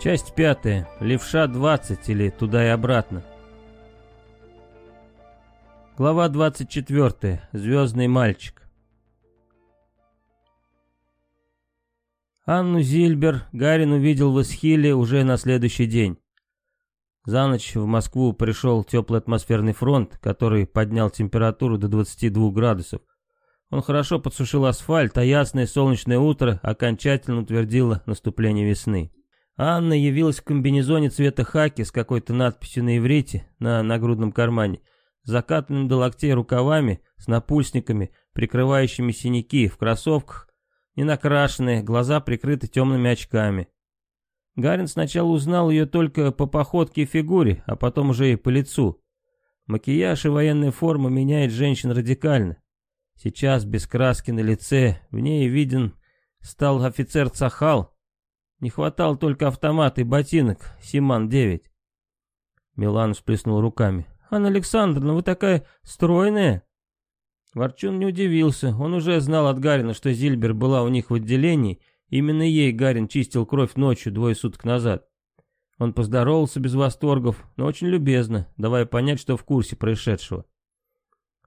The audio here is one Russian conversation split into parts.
Часть пятая. Левша 20 или туда и обратно. Глава 24. Звездный мальчик. Анну Зильбер Гарин увидел в Исхиле уже на следующий день. За ночь в Москву пришел теплый атмосферный фронт, который поднял температуру до 22 градусов. Он хорошо подсушил асфальт, а ясное солнечное утро окончательно утвердило наступление весны. Анна явилась в комбинезоне цвета хаки с какой-то надписью на иврите на нагрудном кармане, закатанными до локтей рукавами, с напульсниками, прикрывающими синяки, в кроссовках, не накрашенные, глаза прикрыты темными очками. Гарин сначала узнал ее только по походке и фигуре, а потом уже и по лицу. Макияж и военная форма меняет женщин радикально. Сейчас без краски на лице, в ней виден стал офицер Цахал, не хватало только автомата и ботинок, Симан-9. Милан всплеснул руками. «Анна Александровна, вы такая стройная!» Ворчун не удивился, он уже знал от Гарина, что Зильбер была у них в отделении, именно ей Гарин чистил кровь ночью двое суток назад. Он поздоровался без восторгов, но очень любезно, давая понять, что в курсе происшедшего.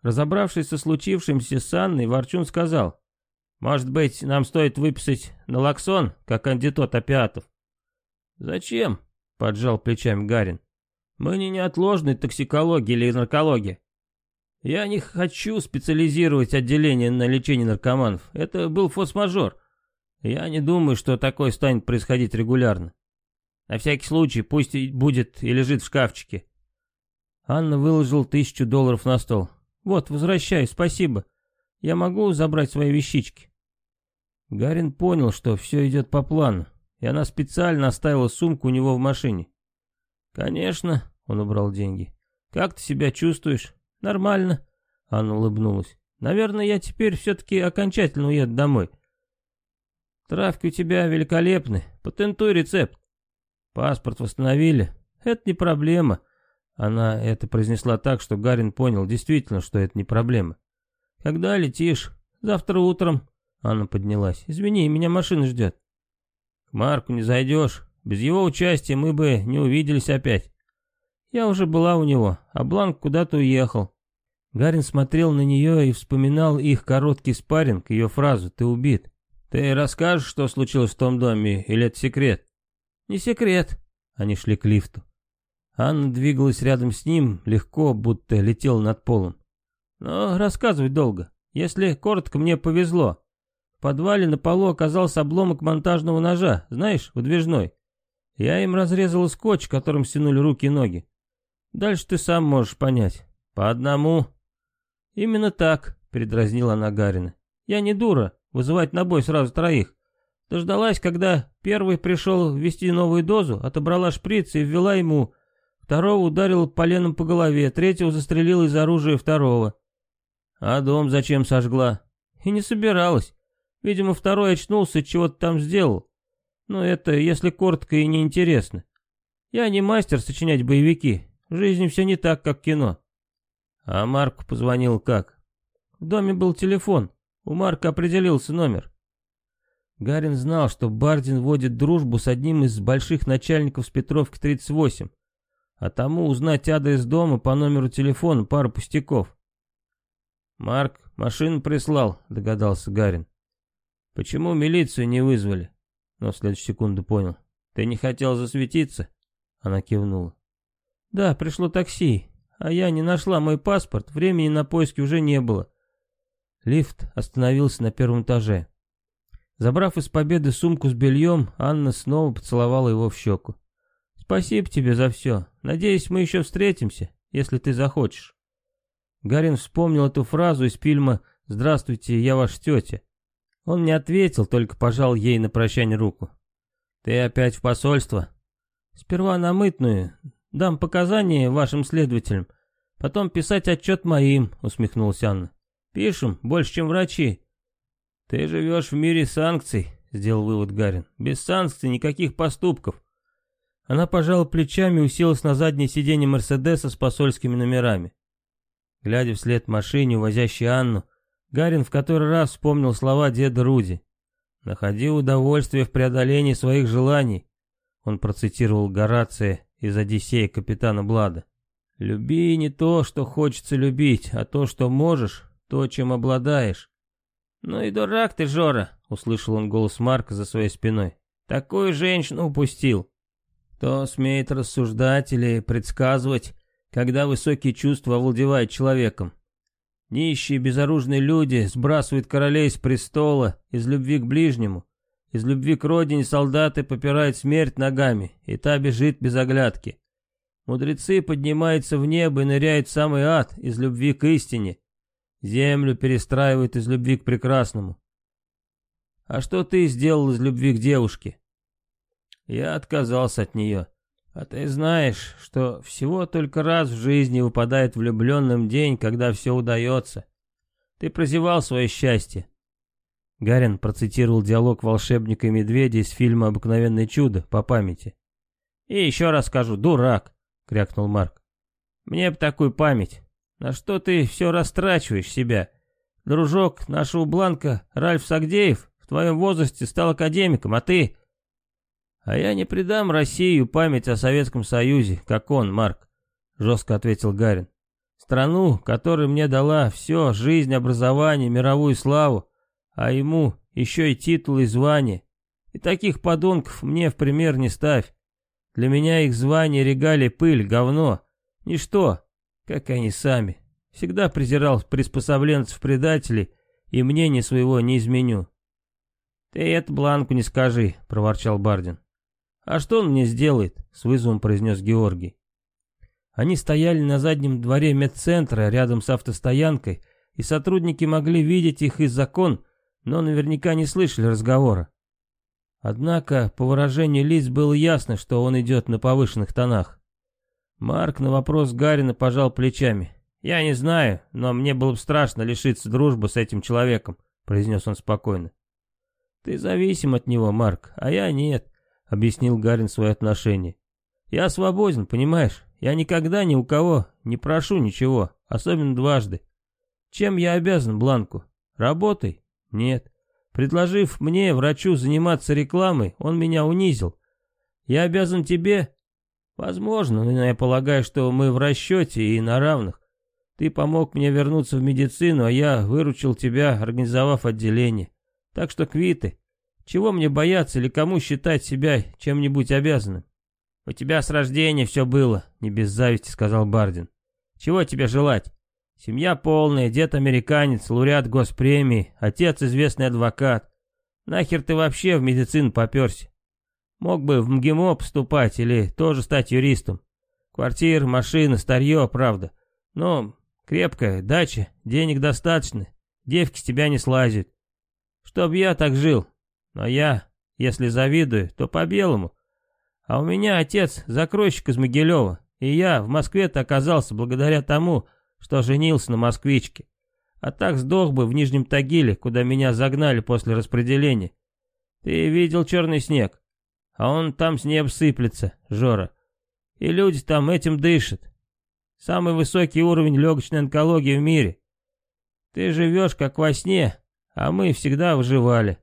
Разобравшись со случившимся с Анной, Ворчун сказал, может быть, нам стоит выписать налоксон, как антидот опиатов? Зачем? Поджал плечами Гарин. Мы не неотложной токсикологии или наркологии. Я не хочу специализировать отделение на лечении наркоманов. Это был форс-мажор. Я не думаю, что такое станет происходить регулярно. На всякий случай, пусть и будет и лежит в шкафчике. Анна выложил тысячу долларов на стол. Вот, возвращаю, спасибо. Я могу забрать свои вещички? Гарин понял, что все идет по плану, и она специально оставила сумку у него в машине. «Конечно», — он убрал деньги. «Как ты себя чувствуешь?» «Нормально», — Анна улыбнулась. «Наверное, я теперь все-таки окончательно уеду домой». «Травки у тебя великолепны. Патентуй рецепт». «Паспорт восстановили?» «Это не проблема». Она это произнесла так, что Гарин понял действительно, что это не проблема. «Когда летишь?» «Завтра утром», Анна поднялась. «Извини, меня машина ждет». «К Марку не зайдешь. Без его участия мы бы не увиделись опять». «Я уже была у него, а Бланк куда-то уехал». Гарин смотрел на нее и вспоминал их короткий спарринг, ее фразу «ты убит». «Ты расскажешь, что случилось в том доме, или это секрет?» «Не секрет». Они шли к лифту. Анна двигалась рядом с ним, легко, будто летела над полом. «Но рассказывать долго. Если коротко, мне повезло подвале на полу оказался обломок монтажного ножа, знаешь, выдвижной. Я им разрезал скотч, которым стянули руки и ноги. Дальше ты сам можешь понять. По одному. Именно так, передразнила она Гарина. Я не дура, вызывать на бой сразу троих. Дождалась, когда первый пришел ввести новую дозу, отобрала шприц и ввела ему. Второго ударил поленом по голове, третьего застрелил из оружия второго. А дом зачем сожгла? И не собиралась. Видимо, второй очнулся и чего-то там сделал. Но это, если коротко и неинтересно. Я не мастер сочинять боевики. В жизни все не так, как кино. А Марку позвонил как? В доме был телефон. У Марка определился номер. Гарин знал, что Бардин водит дружбу с одним из больших начальников с Петровки 38, а тому узнать адрес дома по номеру телефона пару пустяков. «Марк машину прислал», — догадался Гарин. Почему милицию не вызвали? Но в следующую секунду понял. Ты не хотел засветиться? Она кивнула. Да, пришло такси, а я не нашла мой паспорт, времени на поиски уже не было. Лифт остановился на первом этаже. Забрав из победы сумку с бельем, Анна снова поцеловала его в щеку. «Спасибо тебе за все. Надеюсь, мы еще встретимся, если ты захочешь». Гарин вспомнил эту фразу из фильма «Здравствуйте, я ваш тетя». Он не ответил, только пожал ей на прощание руку. «Ты опять в посольство?» «Сперва на мытную. Дам показания вашим следователям. Потом писать отчет моим», — усмехнулась Анна. «Пишем, больше, чем врачи». «Ты живешь в мире санкций», — сделал вывод Гарин. «Без санкций никаких поступков». Она пожала плечами и уселась на заднее сиденье Мерседеса с посольскими номерами. Глядя вслед машине, увозящей Анну, Гарин в который раз вспомнил слова деда Руди. «Находи удовольствие в преодолении своих желаний. Он процитировал Горация из «Одиссея» капитана Блада. «Люби не то, что хочется любить, а то, что можешь, то, чем обладаешь». «Ну и дурак ты, Жора!» — услышал он голос Марка за своей спиной. «Такую женщину упустил!» Кто смеет рассуждать или предсказывать, когда высокие чувства овладевают человеком? Нищие безоружные люди сбрасывают королей с престола из любви к ближнему. Из любви к родине солдаты попирают смерть ногами, и та бежит без оглядки. Мудрецы поднимаются в небо и ныряют в самый ад из любви к истине. Землю перестраивают из любви к прекрасному. А что ты сделал из любви к девушке? Я отказался от нее. А ты знаешь, что всего только раз в жизни выпадает влюбленным день, когда все удается. Ты прозевал свое счастье. Гарин процитировал диалог волшебника и медведя из фильма «Обыкновенное чудо» по памяти. «И еще раз скажу, дурак!» — крякнул Марк. «Мне б такую память. На что ты все растрачиваешь себя? Дружок нашего Бланка, Ральф Сагдеев, в твоем возрасте стал академиком, а ты...» «А я не предам Россию память о Советском Союзе, как он, Марк», — жестко ответил Гарин. «Страну, которая мне дала все, жизнь, образование, мировую славу, а ему еще и титул и звание. И таких подонков мне в пример не ставь. Для меня их звание, регалии, пыль, говно. Ничто, как они сами. Всегда презирал приспособленцев-предателей, и мнение своего не изменю. «Ты это Бланку не скажи», — проворчал Бардин. «А что он мне сделает?» — с вызовом произнес Георгий. Они стояли на заднем дворе медцентра рядом с автостоянкой, и сотрудники могли видеть их из окон, но наверняка не слышали разговора. Однако по выражению лиц было ясно, что он идет на повышенных тонах. Марк на вопрос Гарина пожал плечами. «Я не знаю, но мне было бы страшно лишиться дружбы с этим человеком», — произнес он спокойно. «Ты зависим от него, Марк, а я нет», — объяснил Гарин свои отношения. «Я свободен, понимаешь? Я никогда ни у кого не прошу ничего, особенно дважды. Чем я обязан Бланку? Работой? Нет. Предложив мне, врачу, заниматься рекламой, он меня унизил. Я обязан тебе? Возможно, но я полагаю, что мы в расчете и на равных. Ты помог мне вернуться в медицину, а я выручил тебя, организовав отделение. Так что квиты. Чего мне бояться или кому считать себя чем-нибудь обязанным? У тебя с рождения все было, не без зависти, сказал Бардин. Чего тебе желать? Семья полная, дед американец, лауреат госпремии, отец известный адвокат. Нахер ты вообще в медицину поперся? Мог бы в МГИМО поступать или тоже стать юристом. Квартира, машина, старье, правда. Но крепкая, дача, денег достаточно. Девки с тебя не слазят. Чтоб я так жил. Но я, если завидую, то по-белому. А у меня отец закройщик из Могилева. И я в Москве-то оказался благодаря тому, что женился на москвичке. А так сдох бы в Нижнем Тагиле, куда меня загнали после распределения. Ты видел черный снег? А он там с неба сыплется, Жора. И люди там этим дышат. Самый высокий уровень легочной онкологии в мире. Ты живешь как во сне, а мы всегда выживали.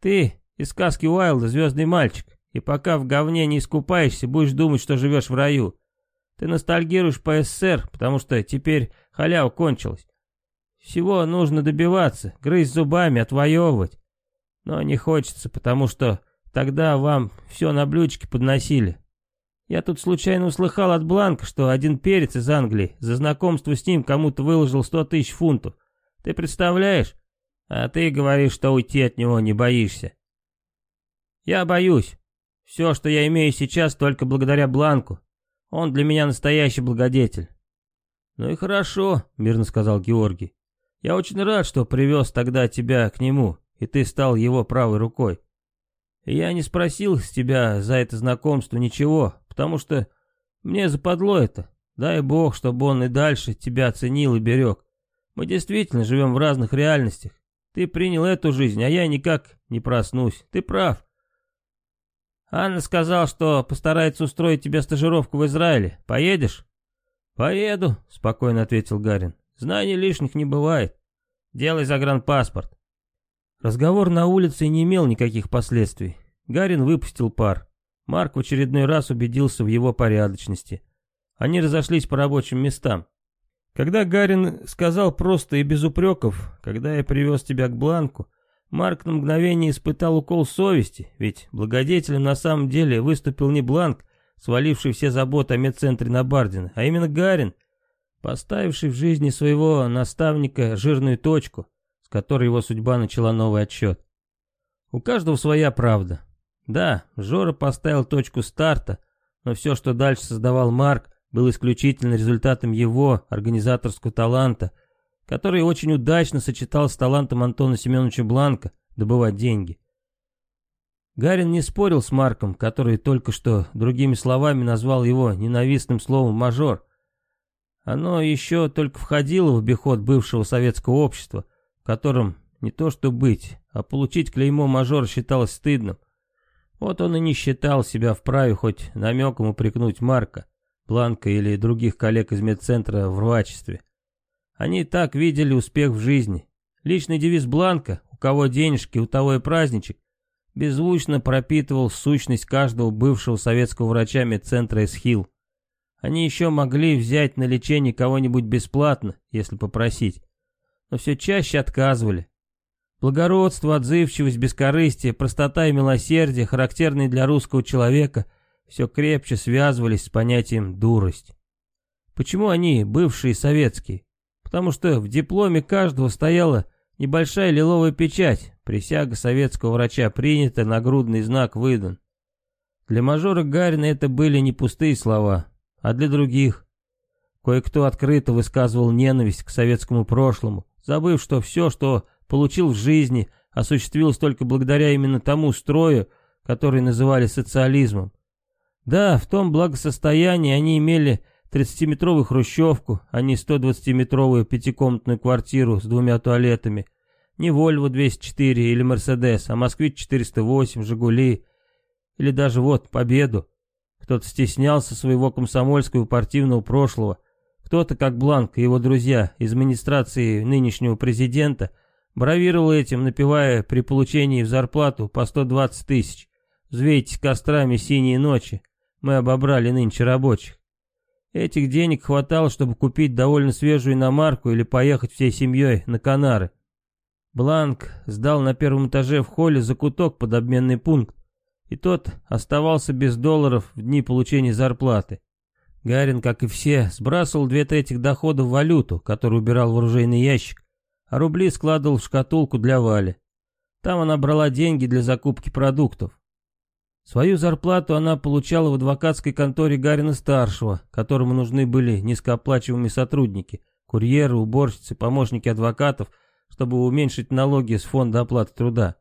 Ты из сказки Уайлда звездный мальчик, и пока в говне не искупаешься, будешь думать, что живешь в раю. Ты ностальгируешь по СССР, потому что теперь халява кончилась. Всего нужно добиваться, грызть зубами, отвоевывать. Но не хочется, потому что Тогда вам все на блюдечке подносили. Я тут случайно услыхал от Бланка, что один перец из Англии за знакомство с ним кому-то выложил сто тысяч фунтов. Ты представляешь? А ты говоришь, что уйти от него не боишься. Я боюсь. Все, что я имею сейчас, только благодаря Бланку. Он для меня настоящий благодетель. Ну и хорошо, мирно сказал Георгий. Я очень рад, что привез тогда тебя к нему, и ты стал его правой рукой. Я не спросил с тебя за это знакомство ничего, потому что мне западло это. Дай бог, чтобы он и дальше тебя оценил и берег. Мы действительно живем в разных реальностях. Ты принял эту жизнь, а я никак не проснусь. Ты прав. Анна сказал, что постарается устроить тебе стажировку в Израиле. Поедешь? Поеду, спокойно ответил Гарин. Знаний лишних не бывает. Делай загранпаспорт. Разговор на улице не имел никаких последствий. Гарин выпустил пар. Марк в очередной раз убедился в его порядочности. Они разошлись по рабочим местам. Когда Гарин сказал просто и без упреков, когда я привез тебя к Бланку, Марк на мгновение испытал укол совести, ведь благодетелем на самом деле выступил не Бланк, сваливший все заботы о медцентре на Бардина, а именно Гарин, поставивший в жизни своего наставника жирную точку, с которой его судьба начала новый отсчет. У каждого своя правда. Да, Жора поставил точку старта, но все, что дальше создавал Марк, был исключительно результатом его организаторского таланта, который очень удачно сочетал с талантом Антона Семеновича Бланка добывать деньги. Гарин не спорил с Марком, который только что другими словами назвал его ненавистным словом «мажор». Оно еще только входило в обиход бывшего советского общества, в котором не то что быть, а получить клеймо мажор считалось стыдным. Вот он и не считал себя вправе хоть намеком упрекнуть Марка. Планка или других коллег из медцентра в рвачестве. Они так видели успех в жизни. Личный девиз Бланка «У кого денежки, у того и праздничек» беззвучно пропитывал сущность каждого бывшего советского врача медцентра Эсхил. Они еще могли взять на лечение кого-нибудь бесплатно, если попросить, но все чаще отказывали. Благородство, отзывчивость, бескорыстие, простота и милосердие, характерные для русского человека – все крепче связывались с понятием «дурость». Почему они бывшие советские? Потому что в дипломе каждого стояла небольшая лиловая печать, присяга советского врача принята, нагрудный знак выдан. Для мажора Гарина это были не пустые слова, а для других. Кое-кто открыто высказывал ненависть к советскому прошлому, забыв, что все, что получил в жизни, осуществилось только благодаря именно тому строю, который называли социализмом, да, в том благосостоянии они имели 30-метровую хрущевку, а не 120-метровую пятикомнатную квартиру с двумя туалетами. Не Вольво 204 или Мерседес, а Москвич 408, Жигули. Или даже вот, Победу. Кто-то стеснялся своего комсомольского партийного прошлого. Кто-то, как Бланк и его друзья из администрации нынешнего президента, бравировал этим, напевая при получении в зарплату по 120 тысяч. Взвейтесь кострами синие ночи, мы обобрали нынче рабочих. Этих денег хватало, чтобы купить довольно свежую иномарку или поехать всей семьей на Канары. Бланк сдал на первом этаже в холле закуток под обменный пункт, и тот оставался без долларов в дни получения зарплаты. Гарин, как и все, сбрасывал две трети дохода в валюту, которую убирал в оружейный ящик, а рубли складывал в шкатулку для Вали. Там она брала деньги для закупки продуктов. Свою зарплату она получала в адвокатской конторе Гарина-старшего, которому нужны были низкооплачиваемые сотрудники, курьеры, уборщицы, помощники адвокатов, чтобы уменьшить налоги с фонда оплаты труда.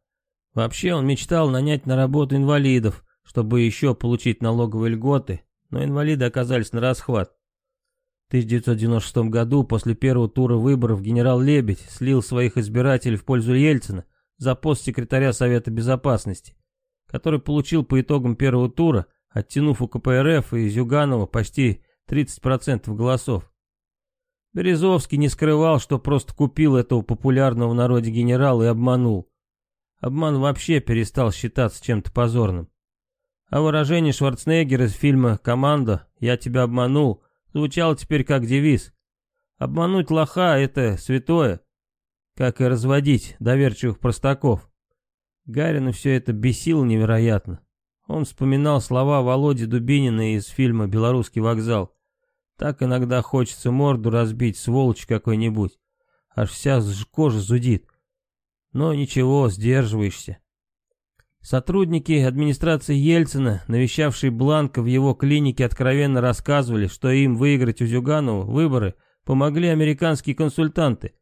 Вообще он мечтал нанять на работу инвалидов, чтобы еще получить налоговые льготы, но инвалиды оказались на расхват. В 1996 году, после первого тура выборов, генерал Лебедь слил своих избирателей в пользу Ельцина за пост секретаря Совета Безопасности который получил по итогам первого тура, оттянув у КПРФ и Зюганова почти 30% голосов. Березовский не скрывал, что просто купил этого популярного в народе генерала и обманул. Обман вообще перестал считаться чем-то позорным. А выражение Шварценеггера из фильма «Команда. Я тебя обманул» звучало теперь как девиз. Обмануть лоха — это святое, как и разводить доверчивых простаков. Гарина все это бесило невероятно. Он вспоминал слова Володи Дубинина из фильма «Белорусский вокзал». Так иногда хочется морду разбить, сволочь какой-нибудь. Аж вся кожа зудит. Но ничего, сдерживаешься. Сотрудники администрации Ельцина, навещавшие Бланка в его клинике, откровенно рассказывали, что им выиграть у Зюганова выборы помогли американские консультанты,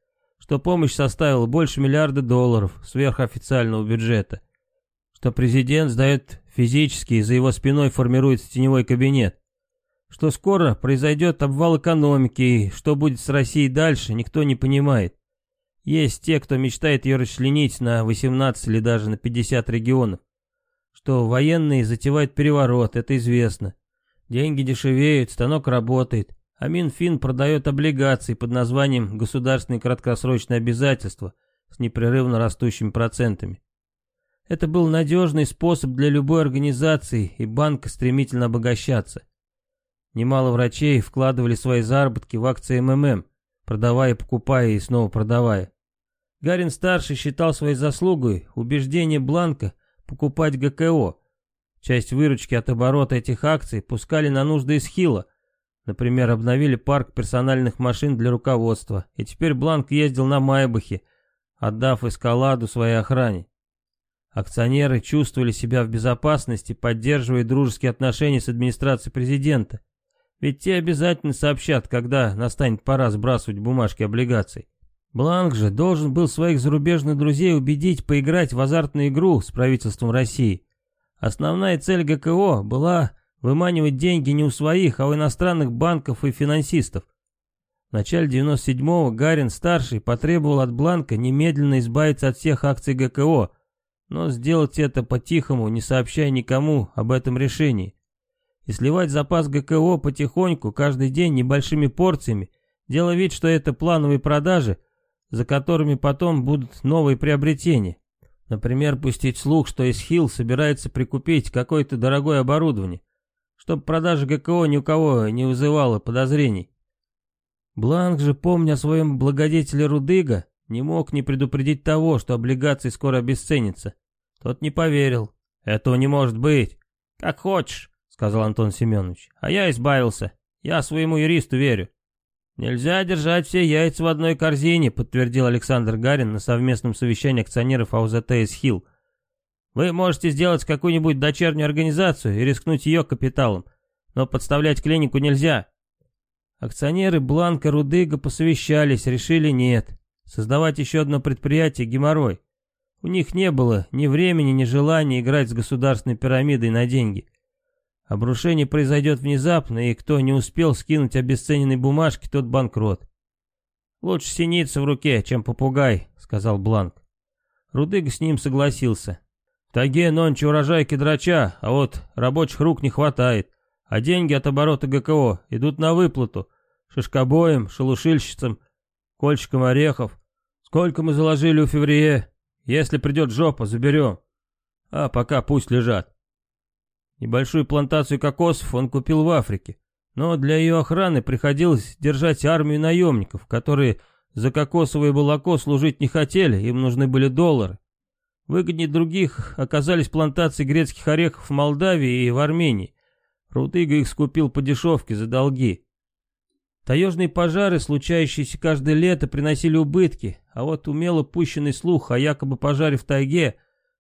что помощь составила больше миллиарда долларов сверхофициального бюджета, что президент сдает физически и за его спиной формируется теневой кабинет, что скоро произойдет обвал экономики и что будет с Россией дальше, никто не понимает. Есть те, кто мечтает ее расчленить на 18 или даже на 50 регионов. Что военные затевают переворот, это известно. Деньги дешевеют, станок работает. А Минфин продает облигации под названием «Государственные краткосрочные обязательства» с непрерывно растущими процентами. Это был надежный способ для любой организации и банка стремительно обогащаться. Немало врачей вкладывали свои заработки в акции МММ, продавая, покупая и снова продавая. Гарин-старший считал своей заслугой убеждение Бланка покупать ГКО. Часть выручки от оборота этих акций пускали на нужды Исхила. Например, обновили парк персональных машин для руководства, и теперь Бланк ездил на Майбахе, отдав эскаладу своей охране. Акционеры чувствовали себя в безопасности, поддерживая дружеские отношения с администрацией президента. Ведь те обязательно сообщат, когда настанет пора сбрасывать бумажки облигаций. Бланк же должен был своих зарубежных друзей убедить поиграть в азартную игру с правительством России. Основная цель ГКО была выманивать деньги не у своих, а у иностранных банков и финансистов. В начале 97-го Гарин-старший потребовал от Бланка немедленно избавиться от всех акций ГКО, но сделать это по-тихому, не сообщая никому об этом решении. И сливать запас ГКО потихоньку, каждый день небольшими порциями, делая вид, что это плановые продажи, за которыми потом будут новые приобретения. Например, пустить слух, что Исхил собирается прикупить какое-то дорогое оборудование, чтобы продажа ГКО ни у кого не вызывала подозрений. Бланк же, помня о своем благодетеле Рудыга, не мог не предупредить того, что облигации скоро обесценятся. Тот не поверил. «Этого не может быть». «Как хочешь», — сказал Антон Семенович. «А я избавился. Я своему юристу верю». «Нельзя держать все яйца в одной корзине», — подтвердил Александр Гарин на совместном совещании акционеров АУЗТ из Хилл. «Вы можете сделать какую-нибудь дочернюю организацию и рискнуть ее капиталом, но подставлять клинику нельзя». Акционеры Бланка Рудыга посовещались, решили нет. Создавать еще одно предприятие – геморрой. У них не было ни времени, ни желания играть с государственной пирамидой на деньги. Обрушение произойдет внезапно, и кто не успел скинуть обесцененные бумажки, тот банкрот. «Лучше синица в руке, чем попугай», — сказал Бланк. Рудыга с ним согласился. «В таге нонче урожай кедрача, а вот рабочих рук не хватает, а деньги от оборота ГКО идут на выплату шишкобоем, шелушильщицам кольчиком орехов. Сколько мы заложили у Феврие? Если придет жопа, заберем. А пока пусть лежат. Небольшую плантацию кокосов он купил в Африке, но для ее охраны приходилось держать армию наемников, которые за кокосовое молоко служить не хотели, им нужны были доллары. Выгоднее других оказались плантации грецких орехов в Молдавии и в Армении. Рутыга их скупил по дешевке за долги. Таежные пожары, случающиеся каждое лето, приносили убытки, а вот умело пущенный слух о якобы пожаре в тайге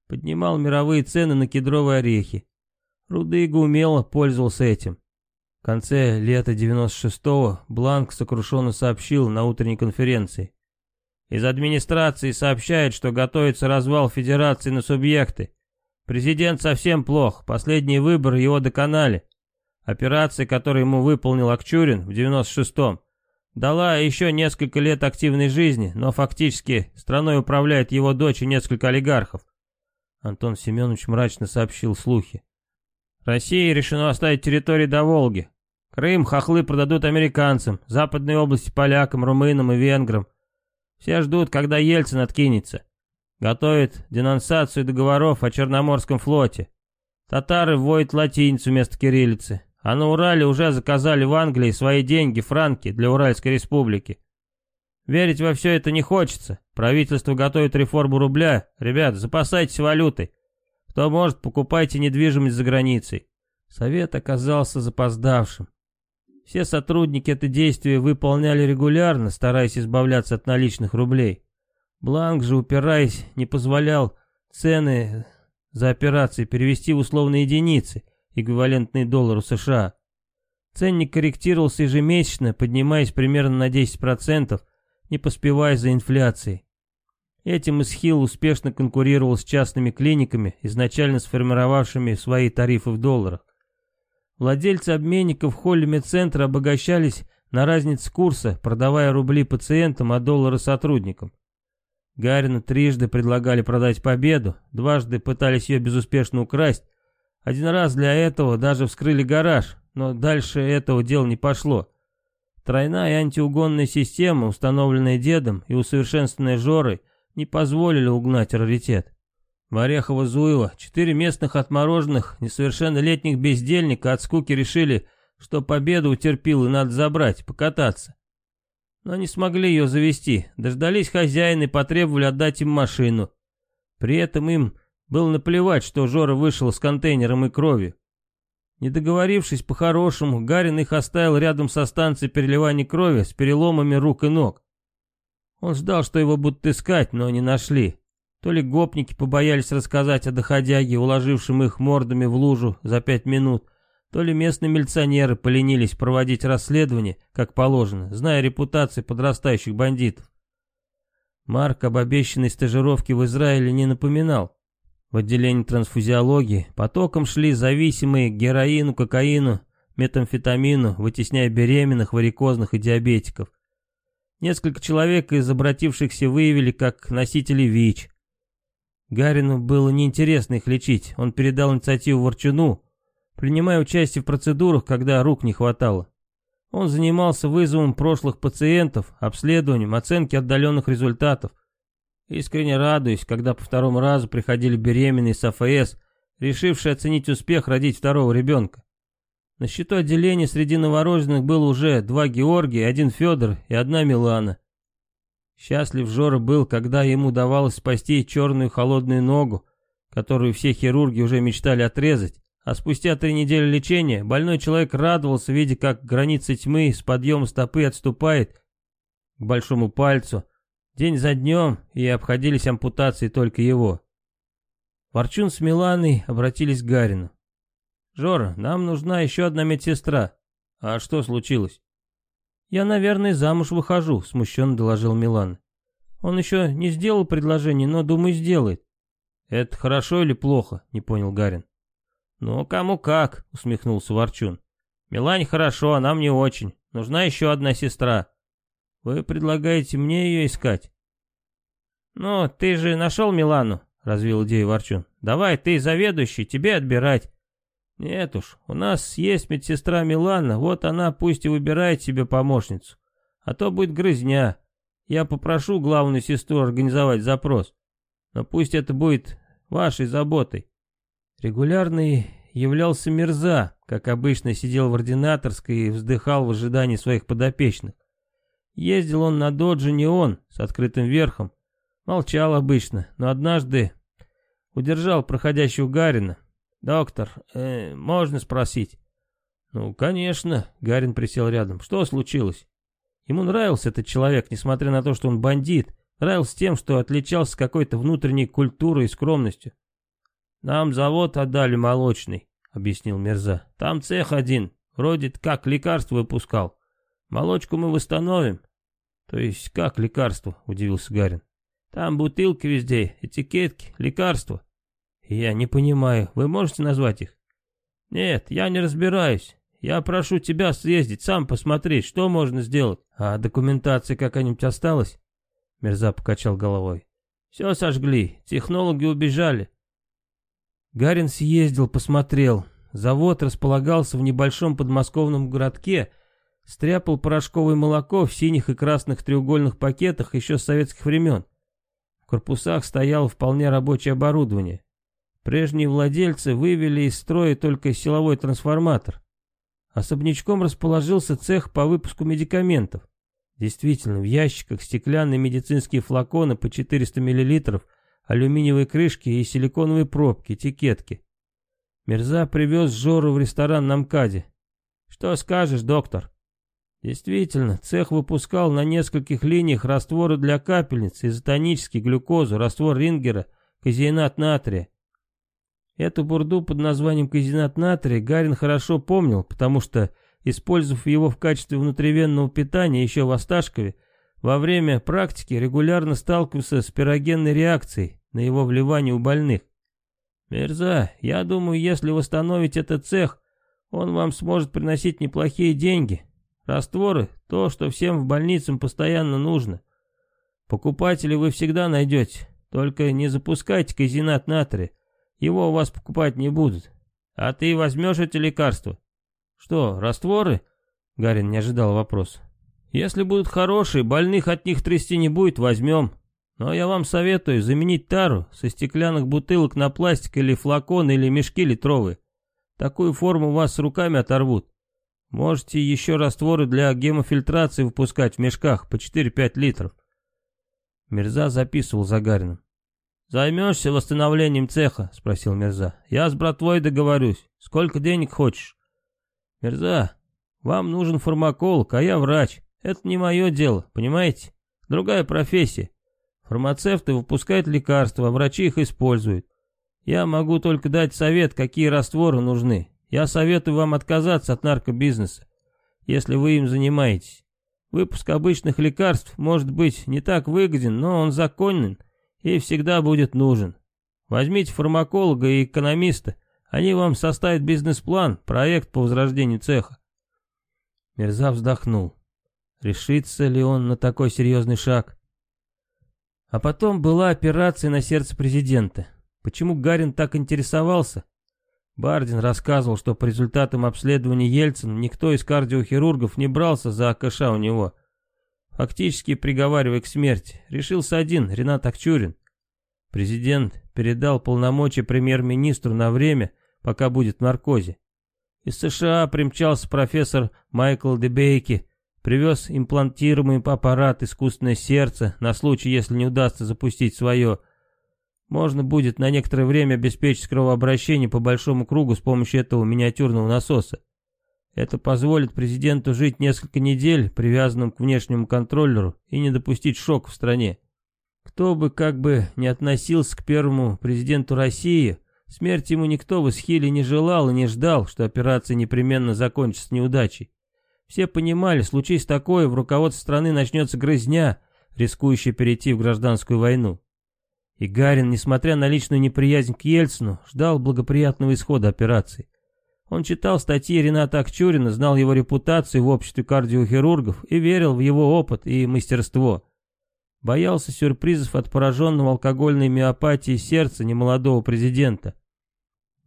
поднимал мировые цены на кедровые орехи. Рудыга умело пользовался этим. В конце лета 96-го Бланк сокрушенно сообщил на утренней конференции. Из администрации сообщают, что готовится развал федерации на субъекты. Президент совсем плох, последние выборы его доконали. Операция, которую ему выполнил Акчурин в 96-м, дала еще несколько лет активной жизни, но фактически страной управляет его дочь и несколько олигархов. Антон Семенович мрачно сообщил слухи. России решено оставить территории до Волги. Крым хохлы продадут американцам, западные области полякам, румынам и венграм. Все ждут, когда Ельцин откинется. Готовит денонсацию договоров о Черноморском флоте. Татары вводят латиницу вместо кириллицы. А на Урале уже заказали в Англии свои деньги, франки, для Уральской республики. Верить во все это не хочется. Правительство готовит реформу рубля. Ребят, запасайтесь валютой. Кто может, покупайте недвижимость за границей. Совет оказался запоздавшим. Все сотрудники это действие выполняли регулярно, стараясь избавляться от наличных рублей. Бланк же, упираясь, не позволял цены за операции перевести в условные единицы – эквивалентный доллару США. Ценник корректировался ежемесячно, поднимаясь примерно на 10%, не поспевая за инфляцией. Этим Исхил успешно конкурировал с частными клиниками, изначально сформировавшими свои тарифы в долларах. Владельцы обменников в холле медцентра обогащались на разнице курса, продавая рубли пациентам, а доллары сотрудникам. Гарину трижды предлагали продать победу, дважды пытались ее безуспешно украсть, один раз для этого даже вскрыли гараж, но дальше этого дела не пошло. Тройная антиугонная система, установленная дедом и усовершенствованная Жорой, не позволили угнать раритет. В Орехово-Зуево четыре местных отмороженных, несовершеннолетних бездельника от скуки решили, что победу утерпил и надо забрать, покататься. Но не смогли ее завести, дождались хозяина и потребовали отдать им машину. При этом им было наплевать, что Жора вышел с контейнером и кровью. Не договорившись по-хорошему, Гарин их оставил рядом со станцией переливания крови с переломами рук и ног. Он ждал, что его будут искать, но не нашли. То ли гопники побоялись рассказать о доходяге, уложившем их мордами в лужу за пять минут, то ли местные милиционеры поленились проводить расследование, как положено, зная репутации подрастающих бандитов. Марк об обещанной стажировке в Израиле не напоминал. В отделении трансфузиологии потоком шли зависимые к героину, кокаину, метамфетамину, вытесняя беременных, варикозных и диабетиков. Несколько человек из обратившихся выявили как носители ВИЧ. Гарину было неинтересно их лечить, он передал инициативу Ворчуну, принимая участие в процедурах, когда рук не хватало. Он занимался вызовом прошлых пациентов, обследованием, оценки отдаленных результатов. Искренне радуюсь, когда по второму разу приходили беременные с АФС, решившие оценить успех родить второго ребенка. На счету отделения среди новорожденных было уже два Георгия, один Федор и одна Милана. Счастлив Жора был, когда ему удавалось спасти черную холодную ногу, которую все хирурги уже мечтали отрезать, а спустя три недели лечения больной человек радовался, видя, как граница тьмы с подъема стопы отступает к большому пальцу, день за днем, и обходились ампутации только его. Ворчун с Миланой обратились к Гарину. «Жора, нам нужна еще одна медсестра. А что случилось?» «Я, наверное, замуж выхожу», — смущенно доложил Милан. «Он еще не сделал предложение, но, думаю, сделает». «Это хорошо или плохо?» — не понял Гарин. «Ну, кому как», — усмехнулся Ворчун. «Милане хорошо, а нам не очень. Нужна еще одна сестра. Вы предлагаете мне ее искать?» «Ну, ты же нашел Милану», — развил идею Ворчун. «Давай, ты заведующий, тебе отбирать. Нет уж, у нас есть медсестра Милана, вот она пусть и выбирает себе помощницу. А то будет грызня. Я попрошу главную сестру организовать запрос. Но пусть это будет вашей заботой. Регулярный являлся Мерза, как обычно сидел в ординаторской и вздыхал в ожидании своих подопечных. Ездил он на додже не он, с открытым верхом. Молчал обычно, но однажды удержал проходящего Гарина, «Доктор, э, можно спросить?» «Ну, конечно», — Гарин присел рядом. «Что случилось?» Ему нравился этот человек, несмотря на то, что он бандит, нравился тем, что отличался какой-то внутренней культурой и скромностью. «Нам завод отдали молочный», — объяснил Мерза. «Там цех один, вроде как лекарство выпускал. Молочку мы восстановим». «То есть как лекарство?» — удивился Гарин. «Там бутылки везде, этикетки, лекарства. «Я не понимаю, вы можете назвать их?» «Нет, я не разбираюсь. Я прошу тебя съездить, сам посмотреть, что можно сделать. А документация какая-нибудь осталась?» Мерза покачал головой. «Все сожгли, технологи убежали». Гарин съездил, посмотрел. Завод располагался в небольшом подмосковном городке, стряпал порошковое молоко в синих и красных треугольных пакетах еще с советских времен. В корпусах стояло вполне рабочее оборудование. Прежние владельцы вывели из строя только силовой трансформатор. Особнячком расположился цех по выпуску медикаментов. Действительно, в ящиках стеклянные медицинские флаконы по 400 мл, алюминиевые крышки и силиконовые пробки, этикетки. Мерза привез Жору в ресторан на МКАДе. «Что скажешь, доктор?» Действительно, цех выпускал на нескольких линиях растворы для капельниц, изотонический, глюкозу, раствор Рингера, казеинат натрия. Эту бурду под названием казинат натрия Гарин хорошо помнил, потому что, использовав его в качестве внутривенного питания еще в Осташкове, во время практики регулярно сталкивался с пирогенной реакцией на его вливание у больных. «Мерза, я думаю, если восстановить этот цех, он вам сможет приносить неплохие деньги. Растворы — то, что всем в больницам постоянно нужно. Покупателей вы всегда найдете, только не запускайте казинат натрия. Его у вас покупать не будут. А ты возьмешь эти лекарства? Что, растворы? Гарин не ожидал вопроса. Если будут хорошие, больных от них трясти не будет, возьмем. Но я вам советую заменить тару со стеклянных бутылок на пластик или флакон или мешки литровые. Такую форму вас с руками оторвут. Можете еще растворы для гемофильтрации выпускать в мешках по 4-5 литров. Мирза записывал Загарином. «Займешься восстановлением цеха?» — спросил Мирза. «Я с братвой договорюсь. Сколько денег хочешь?» «Мирза, вам нужен фармаколог, а я врач. Это не мое дело, понимаете? Другая профессия. Фармацевты выпускают лекарства, а врачи их используют. Я могу только дать совет, какие растворы нужны. Я советую вам отказаться от наркобизнеса, если вы им занимаетесь. Выпуск обычных лекарств может быть не так выгоден, но он законен и всегда будет нужен. Возьмите фармаколога и экономиста, они вам составят бизнес-план, проект по возрождению цеха. Мирза вздохнул. Решится ли он на такой серьезный шаг? А потом была операция на сердце президента. Почему Гарин так интересовался? Бардин рассказывал, что по результатам обследования Ельцина никто из кардиохирургов не брался за АКШ у него. Фактически приговаривая к смерти, решился один, Ренат Акчурин. Президент передал полномочия премьер-министру на время, пока будет в наркозе. Из США примчался профессор Майкл Дебейки, привез имплантируемый аппарат искусственное сердце на случай, если не удастся запустить свое. Можно будет на некоторое время обеспечить кровообращение по большому кругу с помощью этого миниатюрного насоса. Это позволит президенту жить несколько недель, привязанным к внешнему контроллеру, и не допустить шок в стране. Кто бы как бы не относился к первому президенту России, смерти ему никто в Исхиле не желал и не ждал, что операция непременно закончится неудачей. Все понимали, случись такое, в руководстве страны начнется грызня, рискующая перейти в гражданскую войну. И Гарин, несмотря на личную неприязнь к Ельцину, ждал благоприятного исхода операции. Он читал статьи Рената Акчурина, знал его репутацию в обществе кардиохирургов и верил в его опыт и мастерство. Боялся сюрпризов от пораженного алкогольной миопатией сердца немолодого президента.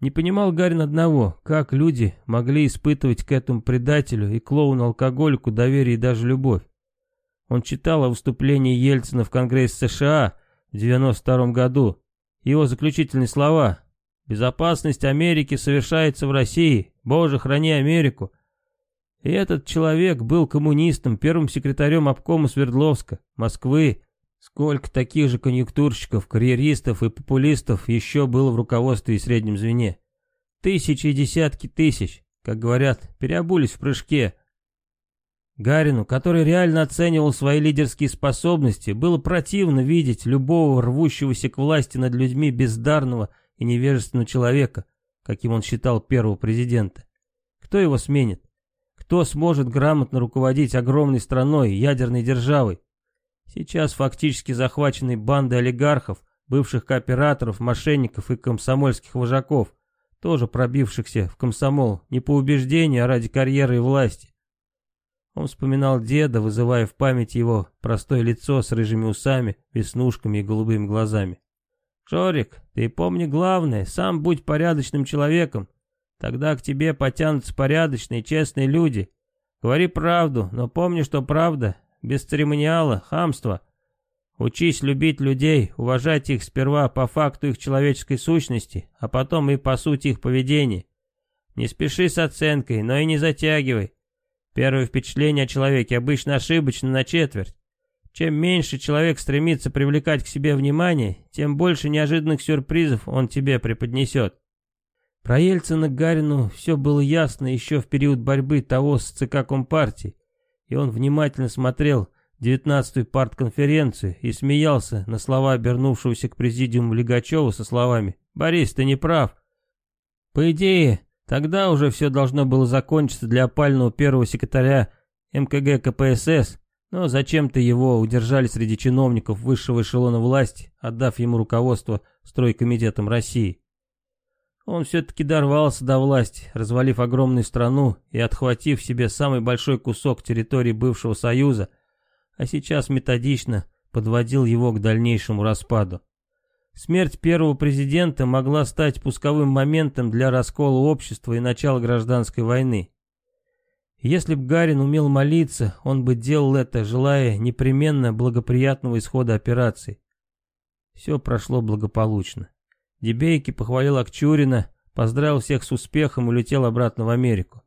Не понимал Гарин одного, как люди могли испытывать к этому предателю и клоуну-алкоголику доверие и даже любовь. Он читал о выступлении Ельцина в Конгресс США в 92 году. Его заключительные слова «Безопасность Америки совершается в России. Боже, храни Америку». И этот человек был коммунистом, первым секретарем обкома Свердловска, Москвы. Сколько таких же конъюнктурщиков, карьеристов и популистов еще было в руководстве и среднем звене? Тысячи и десятки тысяч, как говорят, переобулись в прыжке. Гарину, который реально оценивал свои лидерские способности, было противно видеть любого рвущегося к власти над людьми бездарного и невежественного человека, каким он считал первого президента. Кто его сменит? Кто сможет грамотно руководить огромной страной, ядерной державой? Сейчас фактически захваченной бандой олигархов, бывших кооператоров, мошенников и комсомольских вожаков, тоже пробившихся в комсомол не по убеждению, а ради карьеры и власти. Он вспоминал деда, вызывая в памяти его простое лицо с рыжими усами, веснушками и голубыми глазами. «Шорик, ты помни главное, сам будь порядочным человеком. Тогда к тебе потянутся порядочные, честные люди. Говори правду, но помни, что правда, без церемониала, хамства. Учись любить людей, уважать их сперва по факту их человеческой сущности, а потом и по сути их поведения. Не спеши с оценкой, но и не затягивай. Первое впечатление о человеке обычно ошибочно на четверть. Чем меньше человек стремится привлекать к себе внимание, тем больше неожиданных сюрпризов он тебе преподнесет. Про Ельцина Гарину все было ясно еще в период борьбы того с ЦК Компартии, и он внимательно смотрел девятнадцатую партконференцию и смеялся на слова обернувшегося к президиуму Лигачева со словами «Борис, ты не прав». По идее, Тогда уже все должно было закончиться для опального первого секретаря МКГ КПСС, но зачем-то его удержали среди чиновников высшего эшелона власти, отдав ему руководство стройкомитетом России. Он все-таки дорвался до власти, развалив огромную страну и отхватив себе самый большой кусок территории бывшего Союза, а сейчас методично подводил его к дальнейшему распаду. Смерть первого президента могла стать пусковым моментом для раскола общества и начала гражданской войны. Если б Гарин умел молиться, он бы делал это, желая непременно благоприятного исхода операции. Все прошло благополучно. Дебейки похвалил Акчурина, поздравил всех с успехом и улетел обратно в Америку.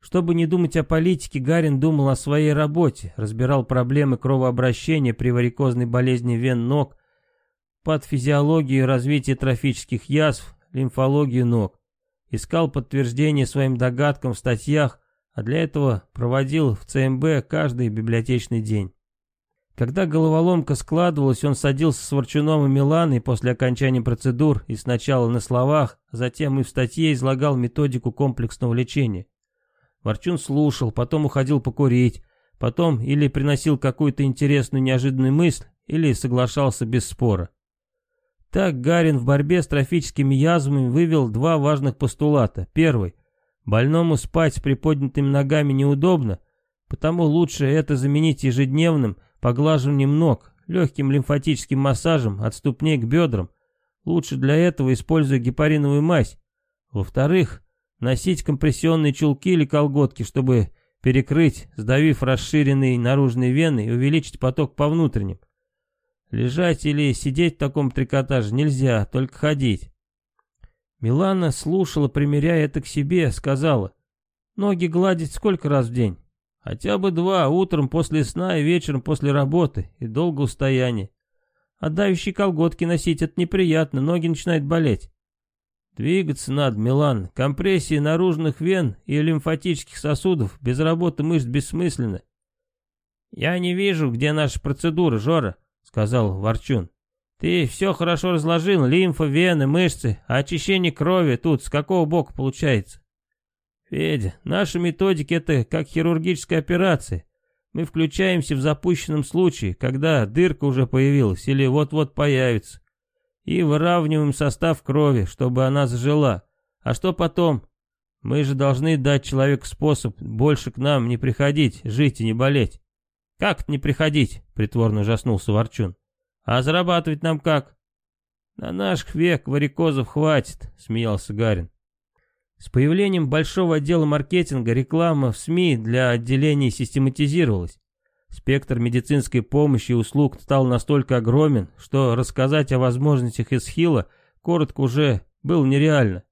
Чтобы не думать о политике, Гарин думал о своей работе, разбирал проблемы кровообращения при варикозной болезни вен ног, патофизиологию и развитие трофических язв, лимфологию ног. Искал подтверждение своим догадкам в статьях, а для этого проводил в ЦМБ каждый библиотечный день. Когда головоломка складывалась, он садился с Ворчуном и Миланой после окончания процедур и сначала на словах, а затем и в статье излагал методику комплексного лечения. Ворчун слушал, потом уходил покурить, потом или приносил какую-то интересную неожиданную мысль, или соглашался без спора. Так Гарин в борьбе с трофическими язвами вывел два важных постулата. Первый. Больному спать с приподнятыми ногами неудобно, потому лучше это заменить ежедневным поглаживанием ног, легким лимфатическим массажем от ступней к бедрам. Лучше для этого используя гепариновую мазь. Во-вторых, носить компрессионные чулки или колготки, чтобы перекрыть, сдавив расширенные наружные вены и увеличить поток по внутренним. Лежать или сидеть в таком трикотаже нельзя, только ходить. Милана слушала, примеряя это к себе, сказала, ноги гладить сколько раз в день? Хотя бы два, утром после сна и вечером после работы, и долго устояние. А колготки носить это неприятно, ноги начинают болеть. Двигаться надо, Милан. Компрессии наружных вен и лимфатических сосудов без работы мышц бессмысленно. Я не вижу, где наша процедура, Жора сказал Ворчун. «Ты все хорошо разложил, лимфа, вены, мышцы, а очищение крови тут с какого бока получается?» «Федя, наши методики это как хирургическая операция. Мы включаемся в запущенном случае, когда дырка уже появилась или вот-вот появится, и выравниваем состав крови, чтобы она зажила. А что потом? Мы же должны дать человеку способ больше к нам не приходить, жить и не болеть. «Как не приходить?» — притворно ужаснулся Ворчун. «А зарабатывать нам как?» «На наш век варикозов хватит», — смеялся Гарин. С появлением большого отдела маркетинга реклама в СМИ для отделений систематизировалась. Спектр медицинской помощи и услуг стал настолько огромен, что рассказать о возможностях Исхила коротко уже было нереально.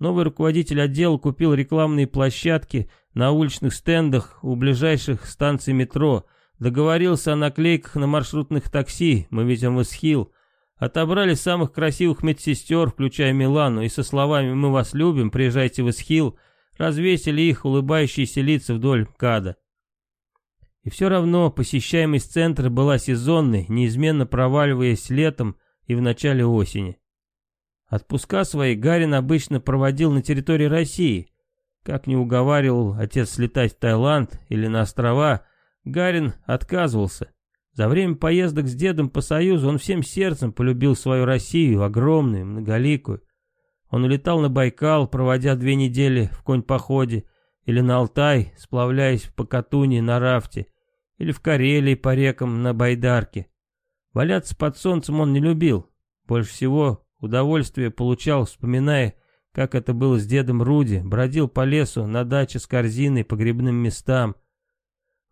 Новый руководитель отдела купил рекламные площадки на уличных стендах у ближайших станций метро, договорился о наклейках на маршрутных такси, мы везем из Хилл, отобрали самых красивых медсестер, включая Милану, и со словами «Мы вас любим, приезжайте в Исхил», развесили их улыбающиеся лица вдоль МКАДа. И все равно посещаемость центра была сезонной, неизменно проваливаясь летом и в начале осени. Отпуска свои Гарин обычно проводил на территории России. Как не уговаривал отец слетать в Таиланд или на острова, Гарин отказывался. За время поездок с дедом по Союзу он всем сердцем полюбил свою Россию, огромную, многоликую. Он улетал на Байкал, проводя две недели в конь-походе, или на Алтай, сплавляясь по Катуни на рафте, или в Карелии по рекам на байдарке. Валяться под солнцем он не любил. Больше всего Удовольствие получал, вспоминая, как это было с дедом Руди, бродил по лесу, на даче с корзиной, по грибным местам.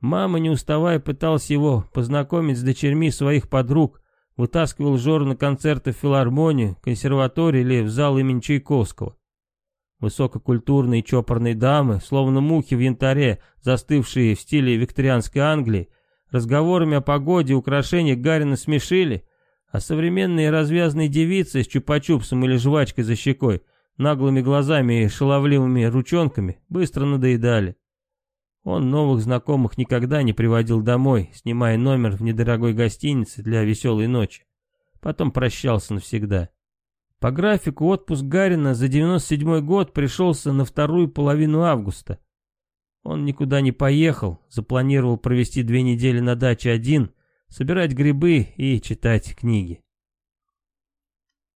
Мама, не уставая, пыталась его познакомить с дочерьми своих подруг, вытаскивал Жору на концерты в филармонию, консерваторию или в зал имени Чайковского. Высококультурные чопорные дамы, словно мухи в янтаре, застывшие в стиле викторианской Англии, разговорами о погоде и украшениях Гарина смешили, а современные развязные девицы с чупа-чупсом или жвачкой за щекой, наглыми глазами и шаловливыми ручонками быстро надоедали. Он новых знакомых никогда не приводил домой, снимая номер в недорогой гостинице для веселой ночи. Потом прощался навсегда. По графику отпуск Гарина за 97 год пришелся на вторую половину августа. Он никуда не поехал, запланировал провести две недели на даче один – собирать грибы и читать книги.